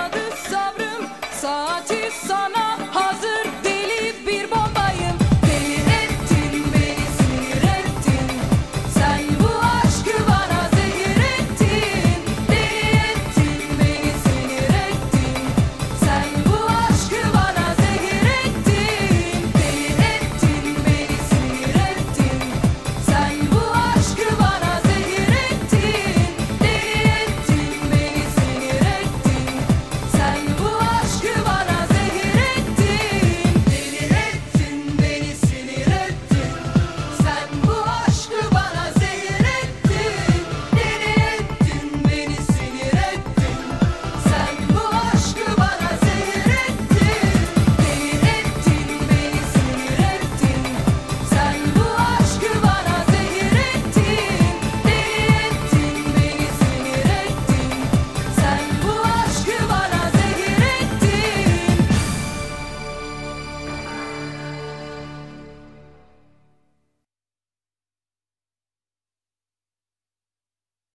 Kalmadı sabrım. Saati sana